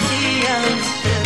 hati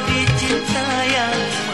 dicinta yang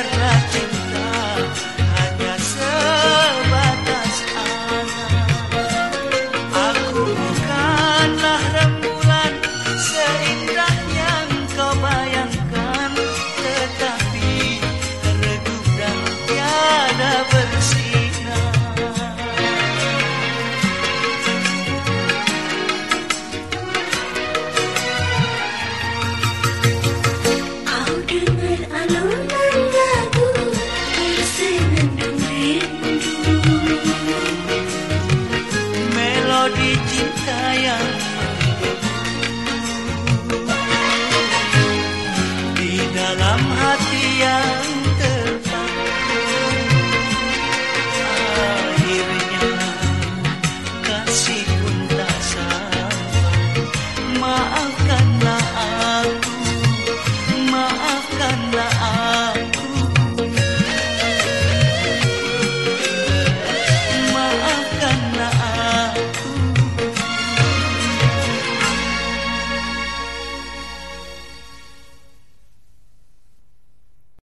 Gracias. melodi cinta yang di dalam hati yang akhirnya kasih pun tak sama maaf